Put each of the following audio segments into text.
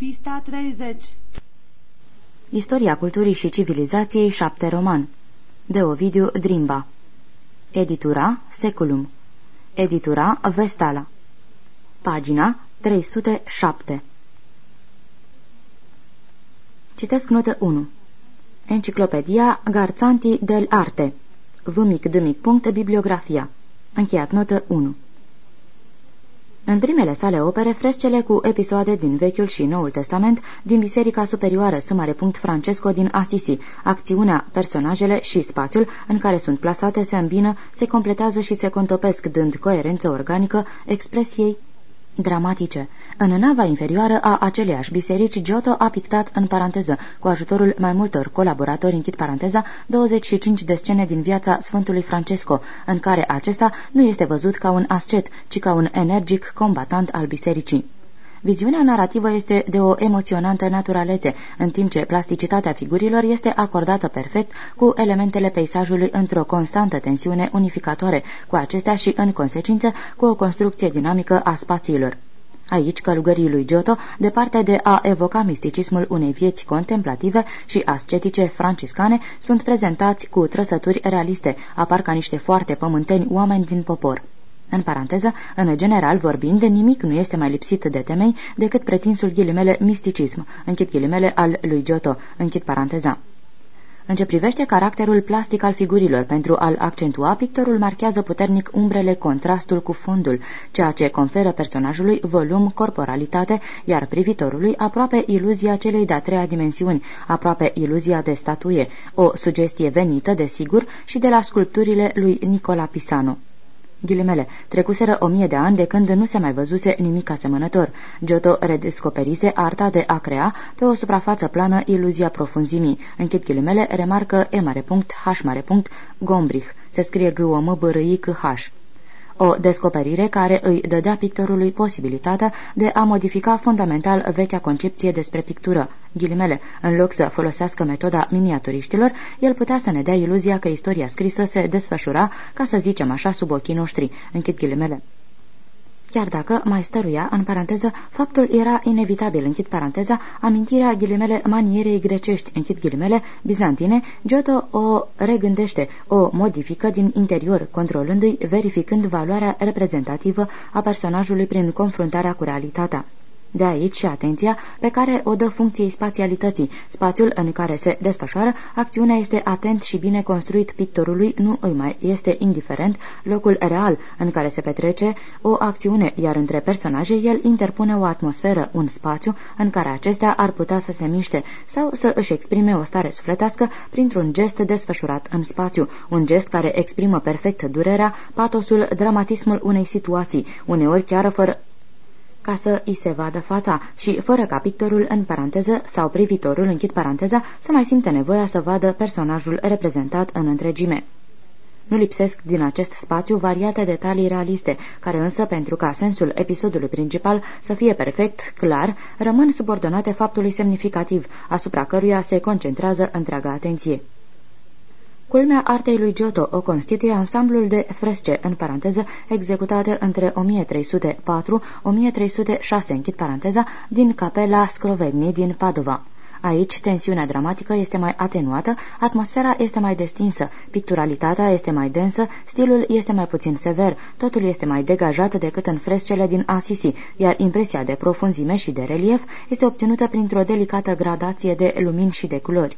Pista 30 Istoria culturii și civilizației 7 roman. De Ovidiu Drimba. Editura Seculum. Editura Vestala. Pagina 307 Citesc notă 1 Enciclopedia Garzanti del Arte. V mic d mic punct bibliografia. Încheiat notă 1 în primele sale opere, frescele cu episoade din Vechiul și Noul Testament, din Biserica Superioară S. Francesco din Assisi, acțiunea, personajele și spațiul în care sunt plasate se îmbină, se completează și se contopesc, dând coerență organică expresiei dramatice. În nava inferioară a aceleiași biserici, Giotto a pictat în paranteză, cu ajutorul mai multor colaboratori, închid paranteza, 25 de scene din viața Sfântului Francesco, în care acesta nu este văzut ca un ascet, ci ca un energic combatant al bisericii. Viziunea narrativă este de o emoționantă naturalețe, în timp ce plasticitatea figurilor este acordată perfect cu elementele peisajului într-o constantă tensiune unificatoare, cu acestea și, în consecință, cu o construcție dinamică a spațiilor. Aici, călugării lui Giotto, departe de a evoca misticismul unei vieți contemplative și ascetice franciscane, sunt prezentați cu trăsături realiste, apar ca niște foarte pământeni oameni din popor. În paranteză, în general vorbind, nimic nu este mai lipsit de temei decât pretinsul ghilimele misticism, închid ghilimele al lui Giotto, închid paranteza. În ce privește caracterul plastic al figurilor, pentru a-l accentua, pictorul marchează puternic umbrele, contrastul cu fondul, ceea ce conferă personajului volum, corporalitate, iar privitorului aproape iluzia celei de-a treia dimensiuni, aproape iluzia de statuie, o sugestie venită, desigur, și de la sculpturile lui Nicola Pisano. Ghilimele, trecuseră o mie de ani de când nu se mai văzuse nimic asemănător. Giotto redescoperise arta de a crea pe o suprafață plană iluzia profunzimii. Închid ghilimele, remarcă E mare punct, H mare punct, Gombrich. Se scrie g o m b r i c h o descoperire care îi dădea pictorului posibilitatea de a modifica fundamental vechea concepție despre pictură. Ghilimele, în loc să folosească metoda miniaturiștilor, el putea să ne dea iluzia că istoria scrisă se desfășura, ca să zicem așa, sub ochii noștri. Închid ghilimele. Chiar dacă, mai stăruia, în paranteză, faptul era inevitabil, închid paranteza, amintirea ghilimele manierei grecești, închid ghilimele, bizantine, Giotto o regândește, o modifică din interior, controlându-i, verificând valoarea reprezentativă a personajului prin confruntarea cu realitatea. De aici și atenția pe care o dă funcției spațialității. Spațiul în care se desfășoară, acțiunea este atent și bine construit pictorului, nu îi mai este indiferent locul real în care se petrece o acțiune, iar între personaje el interpune o atmosferă, un spațiu în care acestea ar putea să se miște sau să își exprime o stare sufletească printr-un gest desfășurat în spațiu, un gest care exprimă perfect durerea, patosul, dramatismul unei situații, uneori chiar fără ca să îi se vadă fața și fără ca pictorul în paranteză sau privitorul închid paranteza să mai simte nevoia să vadă personajul reprezentat în întregime. Nu lipsesc din acest spațiu variate detalii realiste, care însă, pentru ca sensul episodului principal să fie perfect, clar, rămân subordonate faptului semnificativ, asupra căruia se concentrează întreaga atenție. Culmea artei lui Giotto o constituie ansamblul de fresce, în paranteză, executate între 1304-1306, închid paranteza, din capela Scrovegni din Padova. Aici tensiunea dramatică este mai atenuată, atmosfera este mai destinsă, picturalitatea este mai densă, stilul este mai puțin sever, totul este mai degajat decât în frescele din Assisi, iar impresia de profunzime și de relief este obținută printr-o delicată gradație de lumini și de culori.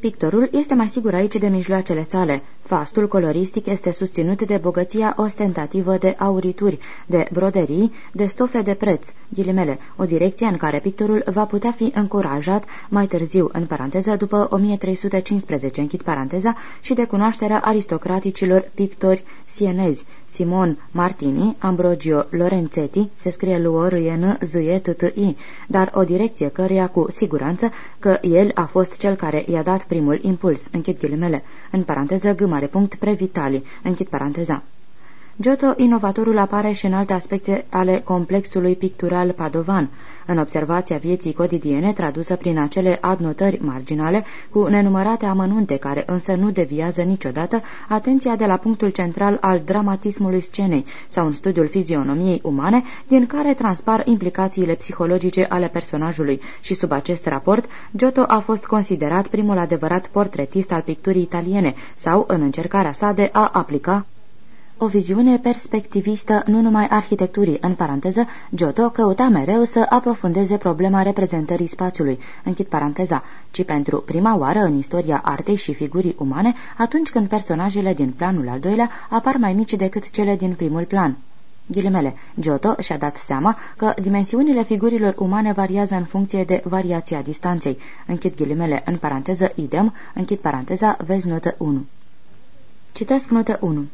Pictorul este mai sigur aici de mijloacele sale. Fastul coloristic este susținut de bogăția ostentativă de aurituri, de broderii, de stofe de preț, ghilimele, o direcție în care pictorul va putea fi încurajat mai târziu, în paranteză, după 1315, închid paranteza, și de cunoașterea aristocraticilor pictori sienezi, Simon Martini, Ambrogio Lorenzetti, se scrie l o r n z e t t i dar o direcție căreia cu siguranță că el a fost cel care i-a dat primul impuls, închid ghilimele, în paranteză g mare punct previtali, închid paranteza. Giotto, inovatorul, apare și în alte aspecte ale complexului pictural padovan. În observația vieții cotidiene tradusă prin acele adnotări marginale cu nenumărate amănunte care însă nu deviază niciodată atenția de la punctul central al dramatismului scenei sau în studiul fizionomiei umane din care transpar implicațiile psihologice ale personajului. Și sub acest raport Giotto a fost considerat primul adevărat portretist al picturii italiene sau în încercarea sa de a aplica o viziune perspectivistă nu numai arhitecturii, în paranteză, Giotto căuta mereu să aprofundeze problema reprezentării spațiului, închid paranteza, ci pentru prima oară în istoria artei și figurii umane, atunci când personajele din planul al doilea apar mai mici decât cele din primul plan. Ghilimele, Giotto și-a dat seama că dimensiunile figurilor umane variază în funcție de variația distanței. Închid ghilimele în paranteză idem, închid paranteza, vezi notă 1. Citesc notă 1.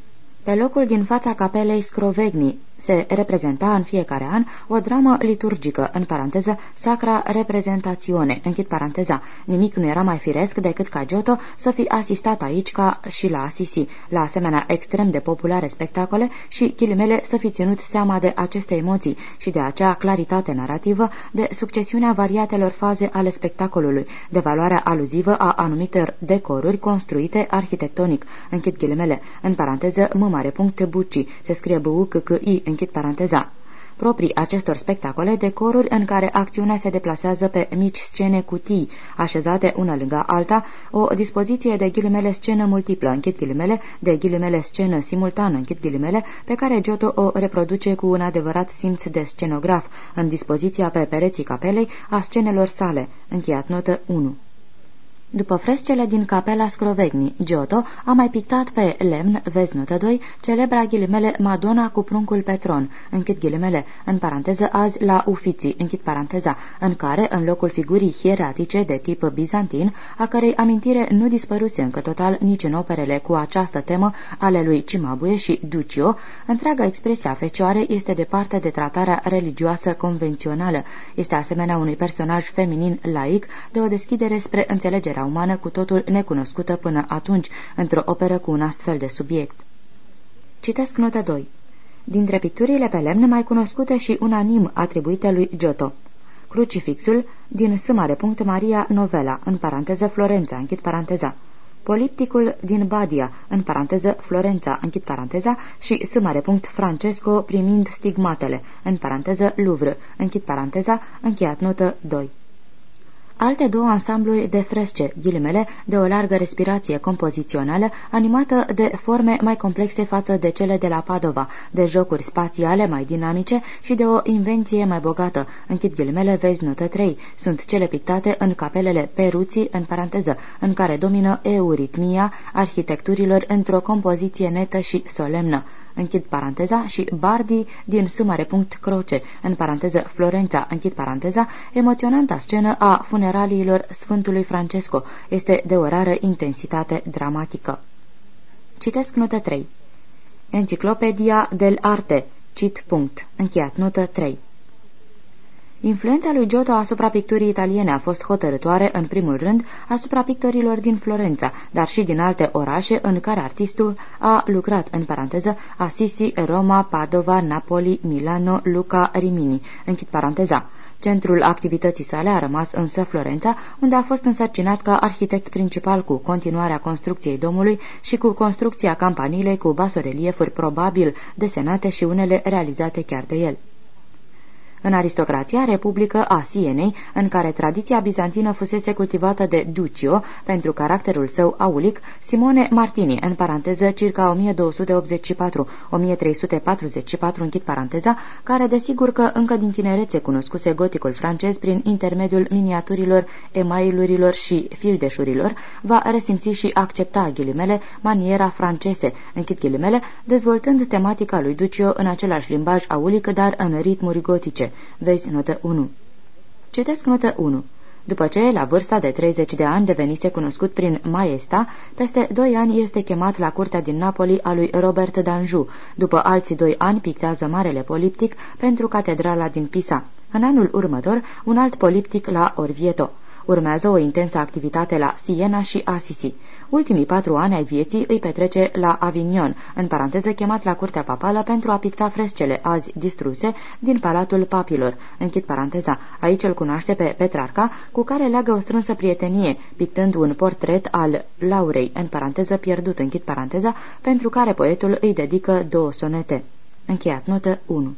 Pe locul din fața capelei Scrovegni se reprezenta în fiecare an o dramă liturgică, în paranteză, Sacra Reprezentațione, închid paranteza. Nimic nu era mai firesc decât ca Giotto să fi asistat aici ca și la Assisi, la asemenea extrem de populare spectacole și ghilimele să fi ținut seama de aceste emoții și de acea claritate narrativă, de succesiunea variatelor faze ale spectacolului, de valoarea aluzivă a anumitor decoruri construite arhitectonic, închid ghilimele, în paranteză, m mare punct buci, se scrie b u c c i închid paranteza. Proprii acestor spectacole, decoruri în care acțiunea se deplasează pe mici scene cutii, așezate una lângă alta, o dispoziție de ghilimele scenă multiplă, închid ghilimele, de ghilimele scenă simultană, închid ghilimele, pe care Giotto o reproduce cu un adevărat simț de scenograf, în dispoziția pe pereții capelei a scenelor sale, încheiat notă 1. După frescele din capela Scrovegni, Giotto a mai pictat pe lemn, vezi notă 2, celebra ghilimele Madonna cu pruncul pe tron, închid ghilimele, în paranteză azi la Ufiții, închid paranteza, în care, în locul figurii hieratice de tip bizantin, a cărei amintire nu dispăruse încă total nici în operele cu această temă ale lui Cimabue și Duccio, întreaga expresia fecioare este departe de tratarea religioasă convențională, este asemenea unui personaj feminin laic de o deschidere spre înțelegerea ființa umană cu totul necunoscută până atunci într-o operă cu un astfel de subiect. Citesc nota 2. Dintre picturile pe lemn mai cunoscute și unanim atribuite lui Giotto. Crucifixul din S. Maria Novela, în paranteză Florența, închid paranteza. Polipticul din Badia, în paranteză Florența, închid paranteza, și S. Francesco primind stigmatele, în paranteză Louvre, închid paranteza, încheiat notă 2. Alte două ansambluri de fresce, ghilimele, de o largă respirație compozițională, animată de forme mai complexe față de cele de la Padova, de jocuri spațiale mai dinamice și de o invenție mai bogată. Închid ghilimele, vezi notă 3. Sunt cele pictate în capelele Peruții, în paranteză, în care domină euritmia arhitecturilor într-o compoziție netă și solemnă închid paranteza, și Bardi din sâmare punct croce, în paranteză Florența, închid paranteza, emoționanta scenă a funeraliilor Sfântului Francesco este de o rară intensitate dramatică. Citesc notă 3. Enciclopedia del Arte, cit punct, încheiat notă 3. Influența lui Giotto asupra picturii italiene a fost hotărătoare, în primul rând, asupra pictorilor din Florența, dar și din alte orașe în care artistul a lucrat, în paranteză, Assisi, Roma, Padova, Napoli, Milano, Luca, Rimini, închid paranteza. Centrul activității sale a rămas însă Florența, unde a fost însărcinat ca arhitect principal cu continuarea construcției domului și cu construcția campanilei cu basoreliefuri probabil desenate și unele realizate chiar de el. În aristocrația republică a Sienei, în care tradiția bizantină fusese cultivată de Duccio pentru caracterul său aulic, Simone Martini, în paranteză circa 1284-1344, închid paranteza, care desigur că încă din tinerețe cunoscuse goticul francez prin intermediul miniaturilor, emailurilor și fildeșurilor, va resimți și accepta ghilimele maniera francese, închid ghilimele, dezvoltând tematica lui Duccio în același limbaj aulic, dar în ritmuri gotice. Vezi notă 1. Citesc notă 1. După ce, la vârsta de 30 de ani, devenise cunoscut prin Maesta, peste doi ani este chemat la curtea din Napoli a lui Robert d'Anjou. După alții doi ani pictează Marele Poliptic pentru catedrala din Pisa. În anul următor, un alt poliptic la Orvieto. Urmează o intensă activitate la Siena și Assisi. Ultimii patru ani ai vieții îi petrece la Avignon, în paranteză chemat la curtea papală pentru a picta frescele azi distruse din Palatul Papilor, închid paranteza. Aici îl cunoaște pe Petrarca, cu care leagă o strânsă prietenie, pictând un portret al Laurei, în paranteză pierdut, închid paranteza, pentru care poetul îi dedică două sonete. Încheiat notă 1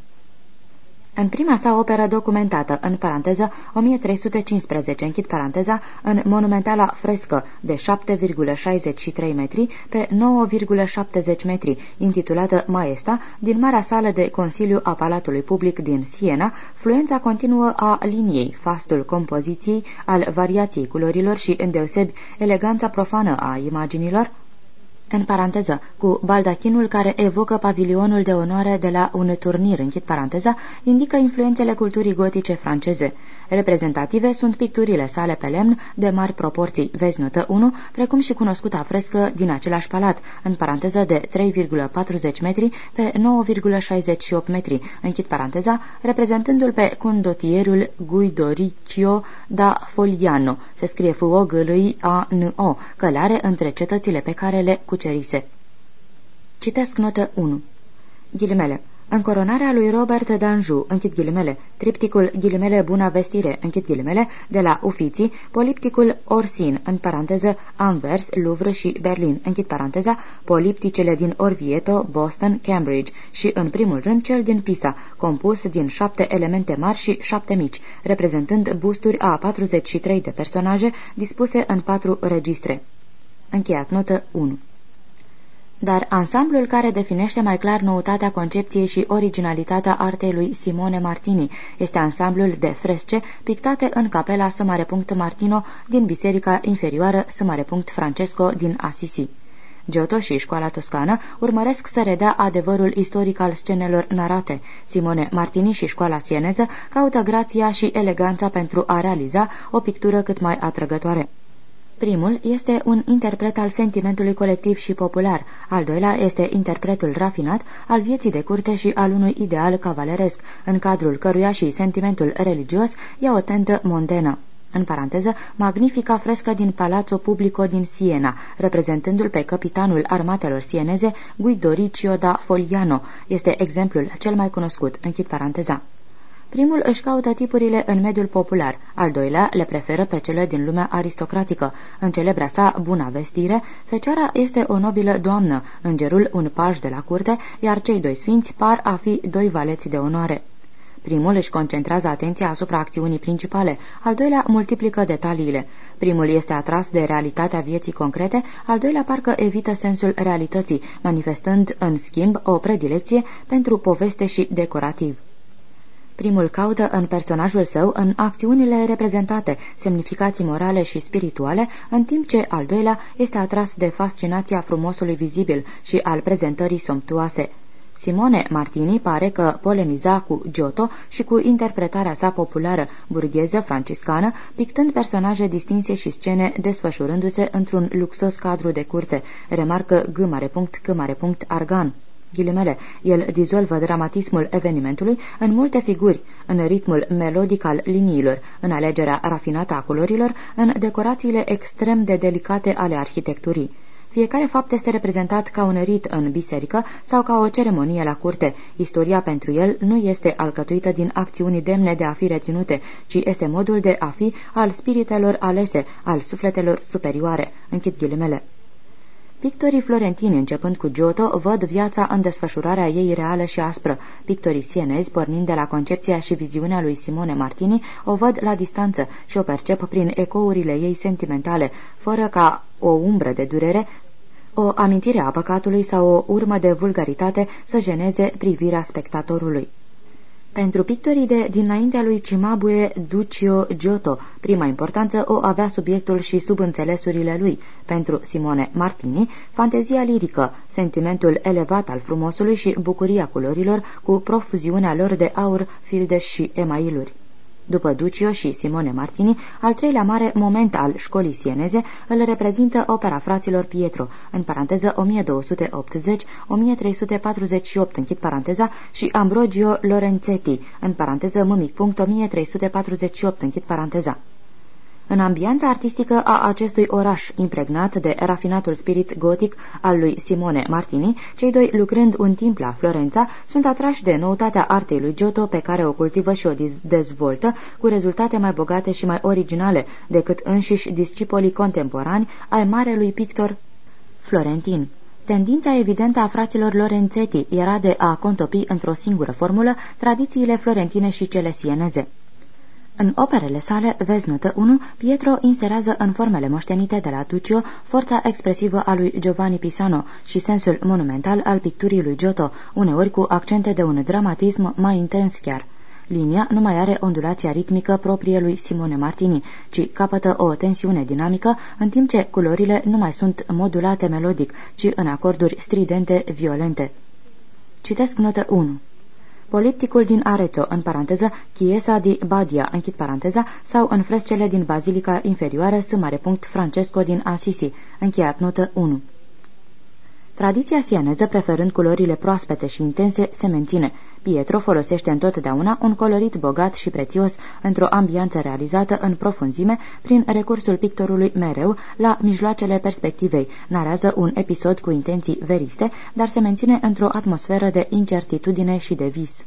în prima sa operă documentată, în paranteză 1315, închid paranteza, în monumentala frescă de 7,63 metri pe 9,70 metri, intitulată Maesta, din marea sală de Consiliu a Palatului Public din Siena, fluența continuă a liniei, fastul compoziției, al variației culorilor și, îndeosebi, eleganța profană a imaginilor, în paranteză, cu baldachinul care evocă pavilionul de onoare de la un turnir, închid paranteza, indică influențele culturii gotice franceze. Reprezentative sunt picturile sale pe lemn de mari proporții, vezi notă 1, precum și cunoscuta frescă din același palat, în paranteză de 3,40 metri pe 9,68 metri, închid paranteza, reprezentându-l pe condotierul Guidoriccio da Foliano, se scrie f o g l a n o călare între cetățile pe care le cucerise. Citesc notă 1. Ghilimele. În coronarea lui Robert d'Anjou, închid ghilimele, tripticul ghilimele Buna Vestire, închid ghilimele, de la Ufiții, polipticul Orsin, în paranteză Anvers, Louvre și Berlin, închid paranteza, polipticele din Orvieto, Boston, Cambridge și, în primul rând, cel din Pisa, compus din șapte elemente mari și șapte mici, reprezentând busturi a 43 de personaje dispuse în patru registre. Încheiat notă 1 dar ansamblul care definește mai clar noutatea concepției și originalitatea artei lui Simone Martini este ansamblul de fresce pictate în capela S. Martino din Biserica Inferioară S. Francesco din Assisi. Giotto și școala toscană urmăresc să redea adevărul istoric al scenelor narate. Simone Martini și școala sieneză caută grația și eleganța pentru a realiza o pictură cât mai atrăgătoare. Primul este un interpret al sentimentului colectiv și popular, al doilea este interpretul rafinat al vieții de curte și al unui ideal cavaleresc, în cadrul căruia și sentimentul religios ia o tentă mondenă în paranteză, magnifica frescă din Palazzo Publico din Siena, reprezentându-l pe capitanul armatelor sieneze Guidoricio da Foliano, este exemplul cel mai cunoscut, închid paranteza. Primul își caută tipurile în mediul popular, al doilea le preferă pe cele din lumea aristocratică. În celebra sa Buna Vestire, fecioara este o nobilă doamnă, îngerul un paj de la curte, iar cei doi sfinți par a fi doi valeți de onoare. Primul își concentrează atenția asupra acțiunii principale, al doilea multiplică detaliile. Primul este atras de realitatea vieții concrete, al doilea parcă evită sensul realității, manifestând, în schimb, o predilecție pentru poveste și decorativ. Primul caută în personajul său, în acțiunile reprezentate, semnificații morale și spirituale, în timp ce al doilea este atras de fascinația frumosului vizibil și al prezentării somptuoase. Simone Martini pare că polemiza cu Giotto și cu interpretarea sa populară burgheză franciscană, pictând personaje distinse și scene desfășurându-se într-un luxos cadru de curte, remarcă g. Argan ghilimele, el dizolvă dramatismul evenimentului în multe figuri, în ritmul melodic al liniilor, în alegerea rafinată a culorilor, în decorațiile extrem de delicate ale arhitecturii. Fiecare fapt este reprezentat ca un rit în biserică sau ca o ceremonie la curte. Istoria pentru el nu este alcătuită din acțiuni demne de a fi reținute, ci este modul de a fi al spiritelor alese, al sufletelor superioare. Închid ghilimele. Pictorii florentini, începând cu Giotto, văd viața în desfășurarea ei reală și aspră. Pictorii sienezi, pornind de la concepția și viziunea lui Simone Martini, o văd la distanță și o percep prin ecourile ei sentimentale, fără ca o umbră de durere o amintire a păcatului sau o urmă de vulgaritate să jeneze privirea spectatorului. Pentru pictorii de dinaintea lui Cimabue Duccio Giotto, prima importanță o avea subiectul și subînțelesurile lui. Pentru Simone Martini, fantezia lirică, sentimentul elevat al frumosului și bucuria culorilor cu profuziunea lor de aur, fildeș și emailuri. După Duccio și Simone Martini, al treilea mare moment al școlii sieneze îl reprezintă opera fraților Pietro, în paranteză 1280-1348, închid paranteza, și Ambrogio Lorenzetti, în paranteză mâmic punct 1348, închid paranteza. În ambianța artistică a acestui oraș, impregnat de rafinatul spirit gotic al lui Simone Martini, cei doi lucrând un timp la Florența, sunt atrași de noutatea artei lui Giotto pe care o cultivă și o dezvoltă cu rezultate mai bogate și mai originale decât înșiși discipolii contemporani ai marelui pictor florentin. Tendința evidentă a fraților Lorenzetti era de a contopi într-o singură formulă tradițiile florentine și cele sieneze. În operele sale, vezi notă 1, Pietro inserează în formele moștenite de la Duccio forța expresivă a lui Giovanni Pisano și sensul monumental al picturii lui Giotto, uneori cu accente de un dramatism mai intens chiar. Linia nu mai are ondulația ritmică proprie lui Simone Martini, ci capătă o tensiune dinamică, în timp ce culorile nu mai sunt modulate melodic, ci în acorduri stridente, violente. Citesc notă 1. Polipticul din Arezzo, în paranteză, Chiesa di Badia, închid paranteza, sau în frescele din Bazilica Inferioară, S. Francesco din Assisi, încheiat notă 1. Tradiția sieneză, preferând culorile proaspete și intense, se menține. Pietro folosește întotdeauna un colorit bogat și prețios într-o ambianță realizată în profunzime prin recursul pictorului mereu la mijloacele perspectivei. Narează un episod cu intenții veriste, dar se menține într-o atmosferă de incertitudine și de vis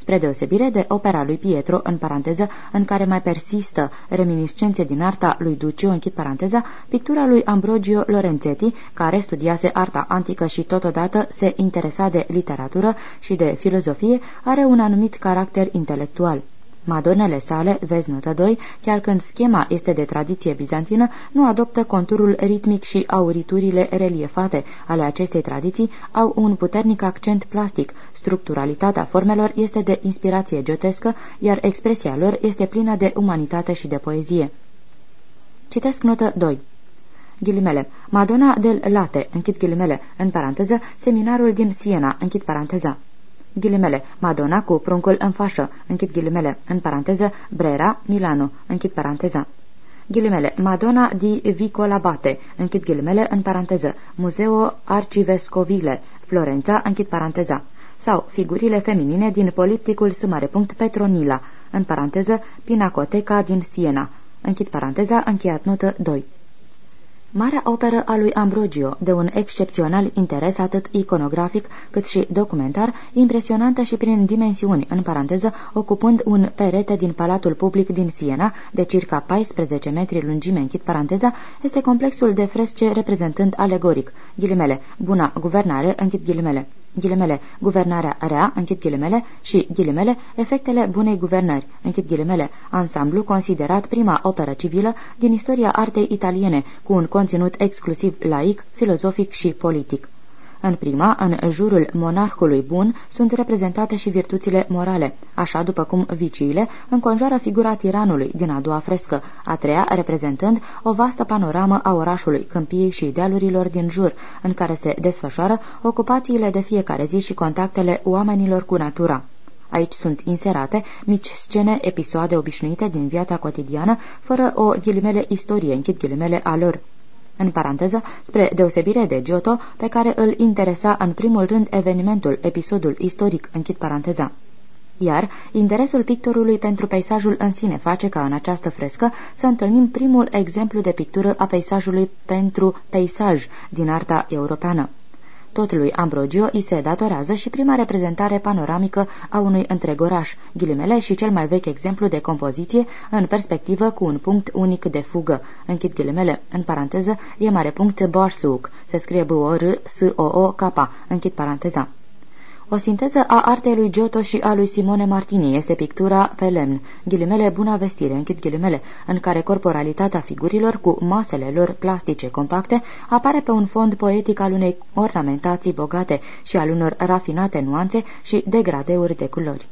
spre deosebire de opera lui Pietro, în paranteză, în care mai persistă reminiscențe din arta lui Duccio, închid paranteza, pictura lui Ambrogio Lorenzetti, care studiase arta antică și totodată se interesa de literatură și de filozofie, are un anumit caracter intelectual. Madonele sale, vezi notă 2, chiar când schema este de tradiție bizantină, nu adoptă conturul ritmic și auriturile reliefate. Ale acestei tradiții au un puternic accent plastic. Structuralitatea formelor este de inspirație geotescă, iar expresia lor este plină de umanitate și de poezie. Citesc notă 2 ghilimele, Madonna del Late, închid ghilimele, în paranteză, seminarul din Siena, închid paranteza ghilimele, Madonna cu pruncul în fașă, închid ghilimele, în paranteză, Brera, Milano, închid paranteza. Ghilimele, Madonna di Vicolabate, închid ghilimele, în paranteză, Museo Arcivescovile, Florența, închid paranteza. Sau figurile feminine din polipticul S. Petronila, în paranteză, Pinacoteca din Siena, închid paranteza, încheiat notă 2. Marea operă a lui Ambrogio, de un excepțional interes atât iconografic cât și documentar, impresionantă și prin dimensiuni, în paranteză, ocupând un perete din Palatul Public din Siena, de circa 14 metri lungime, închid paranteza, este complexul de fresce reprezentând alegoric, ghilimele, buna guvernare, închid ghilimele ghilimele, guvernarea rea, închid ghilimele, și ghilimele, efectele bunei guvernări, închid ghilimele, ansamblu considerat prima operă civilă din istoria artei italiene, cu un conținut exclusiv laic, filozofic și politic. În prima, în jurul monarhului bun, sunt reprezentate și virtuțile morale, așa după cum viciile înconjoară figura tiranului din a doua frescă, a treia reprezentând o vastă panoramă a orașului, câmpiei și dealurilor din jur, în care se desfășoară ocupațiile de fiecare zi și contactele oamenilor cu natura. Aici sunt inserate mici scene, episoade obișnuite din viața cotidiană, fără o ghilimele istorie, închid ghilimele a lor în paranteză, spre deosebire de Giotto, pe care îl interesa în primul rând evenimentul, episodul istoric, închid paranteza. Iar interesul pictorului pentru peisajul în sine face ca în această frescă să întâlnim primul exemplu de pictură a peisajului pentru peisaj din arta europeană. Tot lui Ambrogio îi se datorează și prima reprezentare panoramică a unui întreg oraș, ghilimele și cel mai vechi exemplu de compoziție în perspectivă cu un punct unic de fugă. Închid ghilimele, în paranteză, e mare punct Borsuk, se scrie b o r s o o k închid paranteza. O sinteză a artei lui Giotto și a lui Simone Martini este pictura pe lemn, ghilimele buna vestire, închid ghilimele, în care corporalitatea figurilor cu masele lor plastice compacte apare pe un fond poetic al unei ornamentații bogate și al unor rafinate nuanțe și degradeuri de culori.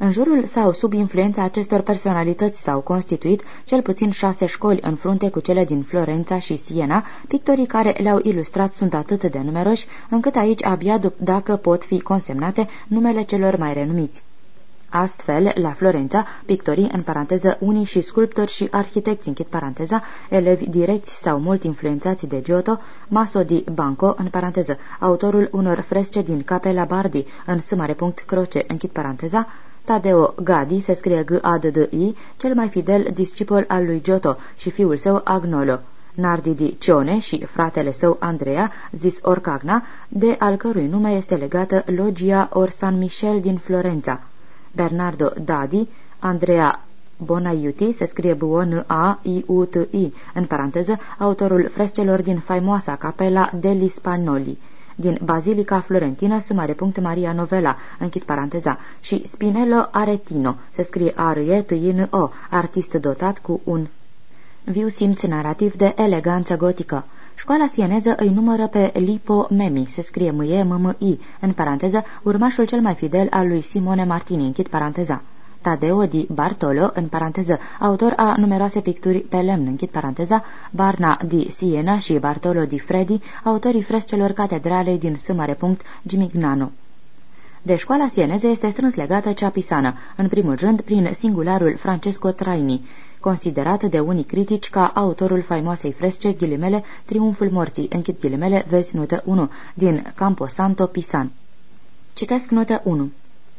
În jurul sau sub influența acestor personalități s-au constituit cel puțin șase școli în frunte cu cele din Florența și Siena, pictorii care le-au ilustrat sunt atât de numeroși, încât aici abia dacă pot fi consemnate numele celor mai renumiți. Astfel, la Florența, pictorii, în paranteză, unii și sculptori și arhitecți, închid paranteza, elevi direcți sau mult influențați de Giotto, Maso di Banco, în paranteză, autorul unor fresce din Capella Bardi, în sumare punct croce, închid paranteza, Tadeo Gadi, se scrie g a d d i cel mai fidel discipol al lui Giotto și fiul său Agnolo. Nardi di Cione și fratele său Andrea, zis Orcagna, de al cărui nume este legată logia Or San Michel din Florența. Bernardo Dadi, Andrea Bonaiuti, se scrie b o n a i u t i în paranteză, autorul frescelor din faimoasa capela degli Spagnoli din Bazilica Florentina, punct Maria Novela, închid paranteza, și Spinello Aretino, se scrie a r e t i n o artist dotat cu un viu simț narrativ de eleganță gotică. Școala sieneză îi numără pe Lipo Memi, se scrie m e m m i în paranteză, urmașul cel mai fidel al lui Simone Martini, închid paranteza. Tadeo di Bartolo, în paranteză, autor a numeroase picturi pe lemn, închid paranteza, Barna di Siena și Bartolo di Fredi, autorii frescelor catedralei din S. Gimignano. De școala sieneză este strâns legată cea pisană, în primul rând prin singularul Francesco Traini, considerat de unii critici ca autorul faimoasei fresce, ghilimele, Triumful morții, închid ghilimele, vezi notă 1, din Camposanto Pisan. Citesc notă 1.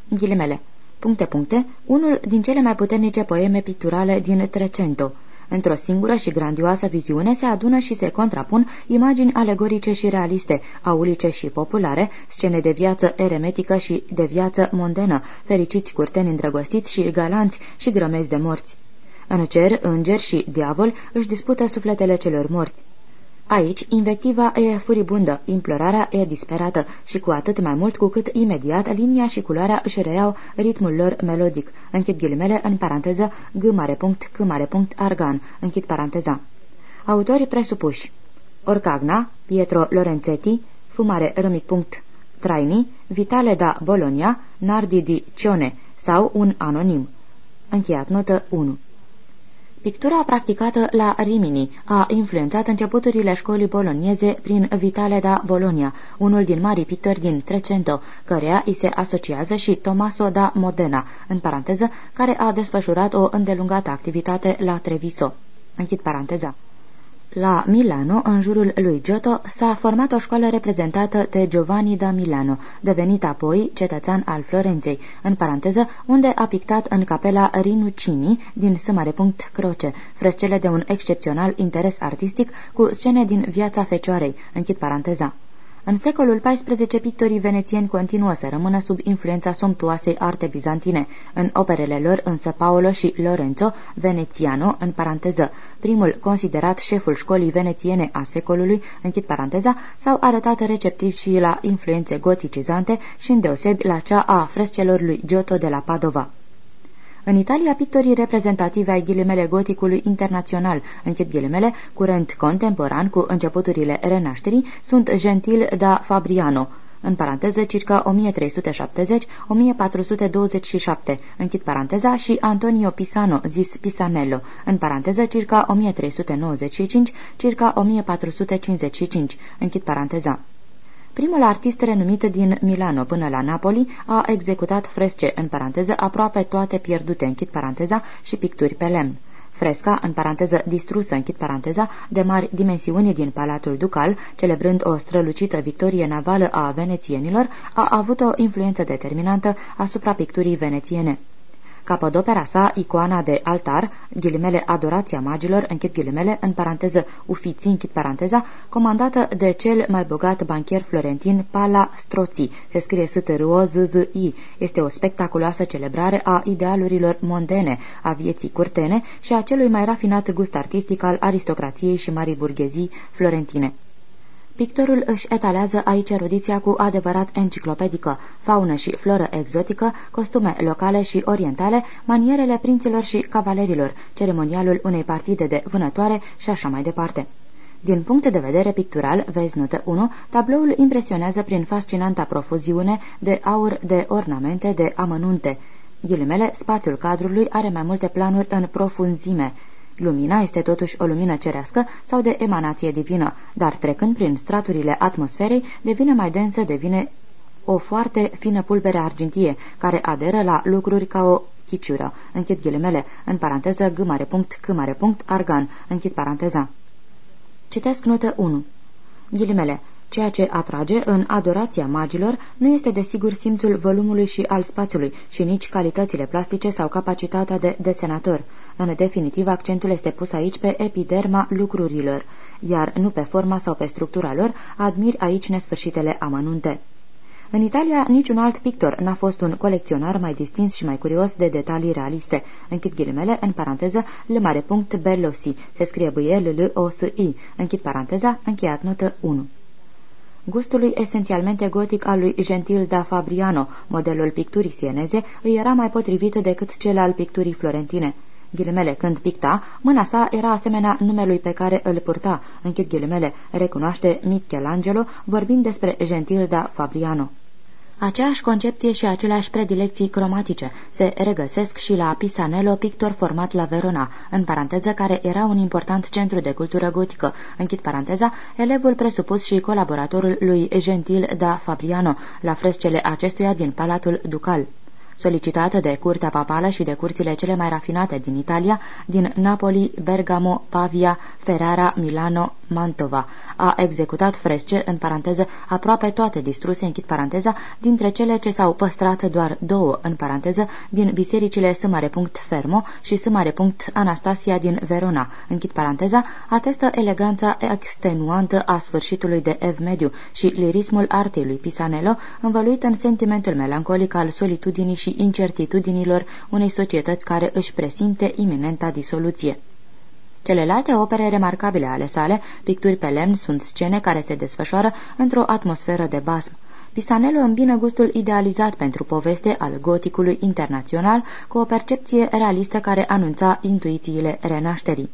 Ghilimele. Puncte, puncte, unul din cele mai puternice poeme picturale din Trecento. Într-o singură și grandioasă viziune se adună și se contrapun imagini alegorice și realiste, aulice și populare, scene de viață eremetică și de viață mondenă, fericiți curteni îndrăgostiți și galanți și grămezi de morți. În cer, îngeri și diavol își dispută sufletele celor morți. Aici, invectiva e furibundă, implorarea e disperată și cu atât mai mult cu cât imediat linia și culoarea își reiau ritmul lor melodic. Închid ghilimele în paranteză g mare punct c mare punct argan. Închid paranteza. Autorii presupuși Orcagna, Pietro Lorenzetti, Fumare râmic punct Traini, Vitale da Bologna, Nardi di Cione sau un anonim. Încheiat notă 1 Pictura practicată la Rimini a influențat începuturile școlii bolonieze prin Vitale da Bologna, unul din marii pictori din Trecento, căreia îi se asociază și Tommaso da Modena, în paranteză, care a desfășurat o îndelungată activitate la Treviso. Închid paranteza. La Milano, în jurul lui Giotto, s-a format o școală reprezentată de Giovanni da Milano, devenit apoi cetățean al Florenței, în paranteză, unde a pictat în capela Rinucini din S. Croce, frescele de un excepțional interes artistic cu scene din viața fecioarei, închid paranteza. În secolul XIV, pictorii venețieni continuă să rămână sub influența somptuoasei arte bizantine. În operele lor însă Paolo și Lorenzo Veneziano, în paranteză, primul considerat șeful școlii venețiene a secolului, închid paranteza, s-au arătat receptivi și la influențe goticizante și îndeosebi la cea a frescelor lui Giotto de la Padova. În Italia, pictorii reprezentativi ai ghilimele goticului internațional, închid ghilimele, curent contemporan cu începuturile renașterii, sunt Gentil da Fabriano, în paranteză circa 1370-1427, închid paranteza, și Antonio Pisano, zis Pisanello, în paranteză circa 1395, circa 1455, închid paranteza. Primul artist renumit din Milano până la Napoli a executat fresce, în paranteză, aproape toate pierdute, închid paranteza, și picturi pe lemn. Fresca, în paranteză distrusă, închid paranteza, de mari dimensiuni din Palatul Ducal, celebrând o strălucită victorie navală a venețienilor, a avut o influență determinantă asupra picturii venețiene. Capodopera sa, icoana de altar, ghilimele Adorația Magilor, închid ghilimele, în paranteză Ufiții, închid paranteza, comandată de cel mai bogat banchier florentin Pala Stroții, se scrie s t r o z z i este o spectaculoasă celebrare a idealurilor mondene, a vieții curtene și a celui mai rafinat gust artistic al aristocrației și marii burghezii florentine. Pictorul își etalează aici erudiția cu adevărat enciclopedică, faună și floră exotică, costume locale și orientale, manierele prinților și cavalerilor, ceremonialul unei partide de vânătoare și așa mai departe. Din punct de vedere pictural, vezi notă 1, tabloul impresionează prin fascinanta profuziune de aur, de ornamente, de amănunte. Ghilimele, spațiul cadrului are mai multe planuri în profunzime, Lumina este totuși o lumină cerească sau de emanație divină, dar trecând prin straturile atmosferei, devine mai densă, devine o foarte fină pulbere argintie, care aderă la lucruri ca o chiciură. Închid ghilimele, în paranteză, g mare punct, c mare punct, argan. Închid paranteza. Citesc notă 1. Ghilimele. Ceea ce atrage în adorația magilor nu este desigur simțul volumului și al spațiului și nici calitățile plastice sau capacitatea de desenator. În definitiv, accentul este pus aici pe epiderma lucrurilor, iar nu pe forma sau pe structura lor, admir aici nesfârșitele amănunte. În Italia, niciun alt pictor n-a fost un colecționar mai distins și mai curios de detalii realiste. Închid ghilimele, în paranteză, le mare punct Bellosi, se scrie bâie l l o s i închid paranteza, încheiat notă 1. Gustului esențialmente gotic al lui Gentil da Fabriano, modelul picturii sieneze, îi era mai potrivit decât cel al picturii florentine. Ghilimele, când picta, mâna sa era asemenea numelui pe care îl purta, închid ghilimele, recunoaște Michelangelo, vorbind despre Gentil da Fabriano. Aceeași concepție și aceleași predilecții cromatice se regăsesc și la Pisanello, pictor format la Verona, în paranteză care era un important centru de cultură gotică, închid paranteza, elevul presupus și colaboratorul lui Gentil da Fabriano, la frescele acestuia din Palatul Ducal solicitată de curtea papală și de curțile cele mai rafinate din Italia, din Napoli, Bergamo, Pavia, Ferrara, Milano, Mantova. A executat fresce, în paranteză, aproape toate distruse, închid paranteza, dintre cele ce s-au păstrat doar două, în paranteză, din bisericile S. Fermo și S. Anastasia din Verona, închid paranteza, atestă eleganța extenuantă a sfârșitului de Ev Mediu și lirismul artei lui Pisanello, învăluit în sentimentul melancolic al solitudinii și incertitudinilor unei societăți care își presimte iminenta disoluție. Celelalte opere remarcabile ale sale, picturi pe lemn, sunt scene care se desfășoară într-o atmosferă de basm. Pisanello îmbină gustul idealizat pentru poveste al goticului internațional cu o percepție realistă care anunța intuițiile renașterii.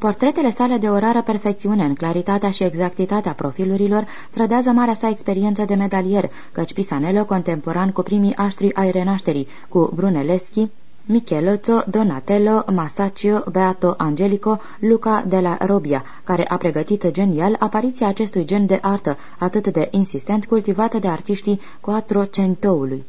Portretele sale de o rară perfecțiune în claritatea și exactitatea profilurilor trădează marea sa experiență de medalier, căci Pisanello, contemporan cu primii aștri ai renașterii, cu Brunelleschi, Michelozzo, Donatello, Masaccio, Beato Angelico, Luca de la Robia, care a pregătit genial apariția acestui gen de artă, atât de insistent cultivată de artiștii Quattrocentului.